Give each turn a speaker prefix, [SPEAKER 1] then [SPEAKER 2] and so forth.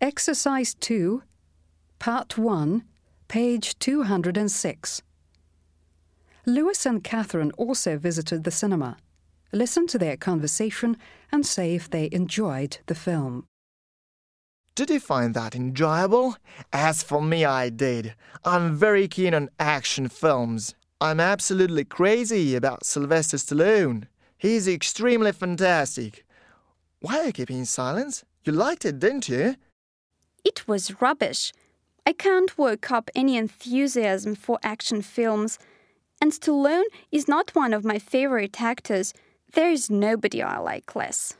[SPEAKER 1] Exercise 2, Part 1, page 206. Lewis and Catherine also visited the cinema. Listen to their conversation and say if they enjoyed the film.
[SPEAKER 2] Did you find that enjoyable? As for me, I did. I'm very keen on action films. I'm absolutely crazy about Sylvester Stallone. He's extremely fantastic. Why are you keeping silence? You liked it, didn't you?
[SPEAKER 3] It was rubbish. I can't work up any enthusiasm for action films. And Stallone is not one of my favorite actors. There is nobody I like less.